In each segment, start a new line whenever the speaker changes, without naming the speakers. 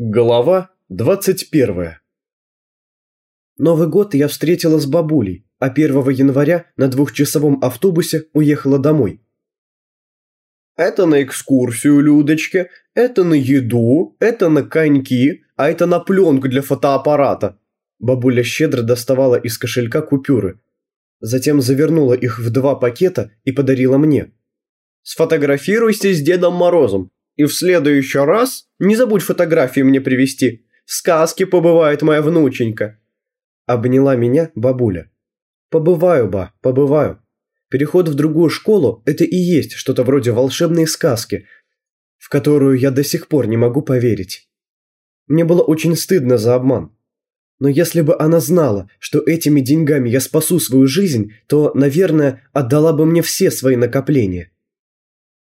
Глава 21 Новый год я встретила с бабулей, а 1 января на двухчасовом автобусе уехала домой. Это на экскурсию, Людочка, это на еду, это на коньки, а это на пленку для фотоаппарата. Бабуля щедро доставала из кошелька купюры. Затем завернула их в два пакета и подарила мне. «Сфотографируйся с Дедом Морозом, и в следующий раз не забудь фотографии мне привезти. В сказке побывает моя внученька». Обняла меня бабуля. «Побываю, ба, побываю. Переход в другую школу – это и есть что-то вроде волшебной сказки, в которую я до сих пор не могу поверить. Мне было очень стыдно за обман. Но если бы она знала, что этими деньгами я спасу свою жизнь, то, наверное, отдала бы мне все свои накопления.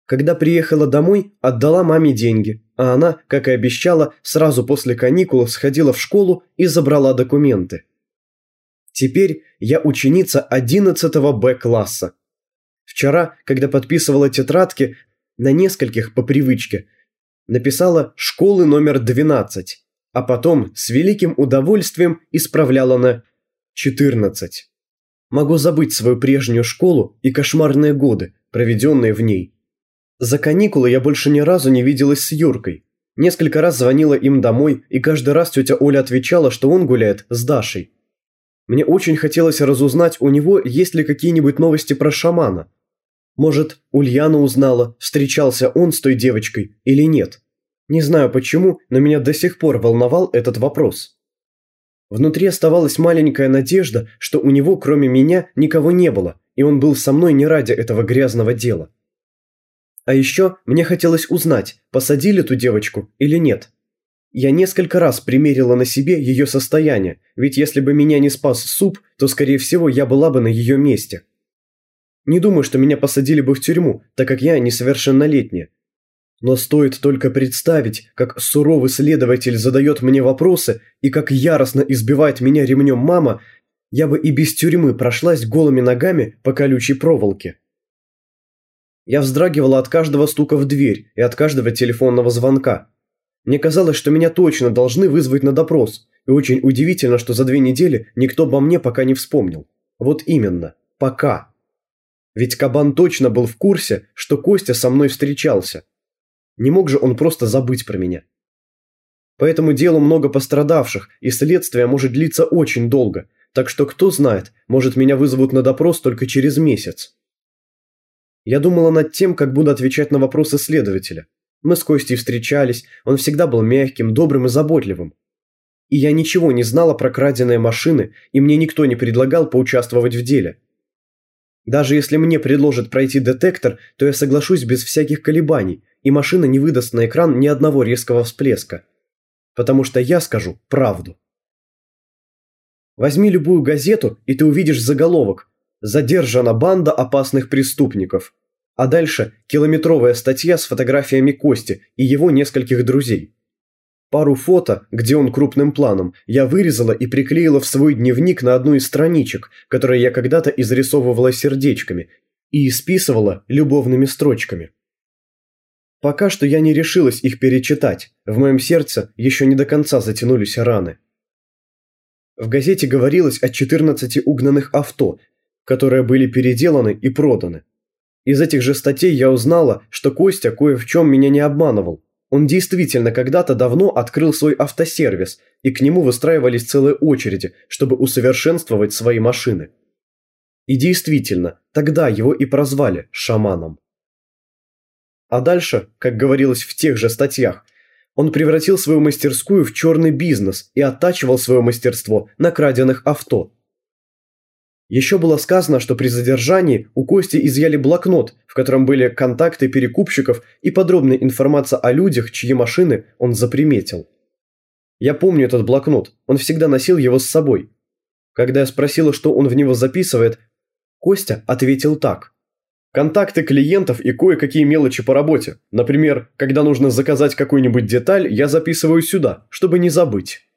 Когда приехала домой, отдала маме деньги, а она, как и обещала, сразу после каникул сходила в школу и забрала документы. Теперь я ученица 11 Б-класса. Вчера, когда подписывала тетрадки, на нескольких по привычке, написала «школы номер 12», а потом с великим удовольствием исправляла на 14. Могу забыть свою прежнюю школу и кошмарные годы, проведенные в ней. За каникулы я больше ни разу не виделась с Юркой. Несколько раз звонила им домой, и каждый раз тетя Оля отвечала, что он гуляет с Дашей. Мне очень хотелось разузнать у него, есть ли какие-нибудь новости про шамана. Может, Ульяна узнала, встречался он с той девочкой или нет. Не знаю почему, но меня до сих пор волновал этот вопрос. Внутри оставалась маленькая надежда, что у него кроме меня никого не было, и он был со мной не ради этого грязного дела. А еще мне хотелось узнать, посадили ту девочку или нет. Я несколько раз примерила на себе ее состояние, ведь если бы меня не спас суп, то, скорее всего, я была бы на ее месте. Не думаю, что меня посадили бы в тюрьму, так как я несовершеннолетняя. Но стоит только представить, как суровый следователь задает мне вопросы и как яростно избивает меня ремнем мама, я бы и без тюрьмы прошлась голыми ногами по колючей проволоке. Я вздрагивала от каждого стука в дверь и от каждого телефонного звонка. Мне казалось, что меня точно должны вызвать на допрос, и очень удивительно, что за две недели никто обо мне пока не вспомнил. Вот именно, пока. Ведь Кабан точно был в курсе, что Костя со мной встречался. Не мог же он просто забыть про меня. По этому делу много пострадавших, и следствие может длиться очень долго, так что кто знает, может меня вызовут на допрос только через месяц. Я думала над тем, как буду отвечать на вопросы следователя. Мы с Костей встречались, он всегда был мягким, добрым и заботливым. И я ничего не знала про краденые машины, и мне никто не предлагал поучаствовать в деле. Даже если мне предложат пройти детектор, то я соглашусь без всяких колебаний, и машина не выдаст на экран ни одного резкого всплеска. Потому что я скажу правду. Возьми любую газету, и ты увидишь заголовок Задержана банда опасных преступников. А дальше километровая статья с фотографиями Кости и его нескольких друзей. Пару фото, где он крупным планом, я вырезала и приклеила в свой дневник на одну из страничек, которые я когда-то изрисовывала сердечками, и исписывала любовными строчками. Пока что я не решилась их перечитать, в моем сердце еще не до конца затянулись раны. В газете говорилось о 14 угнанных авто, которые были переделаны и проданы. Из этих же статей я узнала, что Костя кое в чем меня не обманывал. Он действительно когда-то давно открыл свой автосервис, и к нему выстраивались целые очереди, чтобы усовершенствовать свои машины. И действительно, тогда его и прозвали шаманом. А дальше, как говорилось в тех же статьях, он превратил свою мастерскую в черный бизнес и оттачивал свое мастерство на краденных авто – еще было сказано, что при задержании у Кости изъяли блокнот, в котором были контакты перекупщиков и подробная информация о людях, чьи машины он заприметил. Я помню этот блокнот, он всегда носил его с собой. Когда я спросила, что он в него записывает, Костя ответил так. Контакты клиентов и кое-какие мелочи по работе. Например, когда нужно заказать какую-нибудь деталь, я записываю сюда, чтобы не забыть.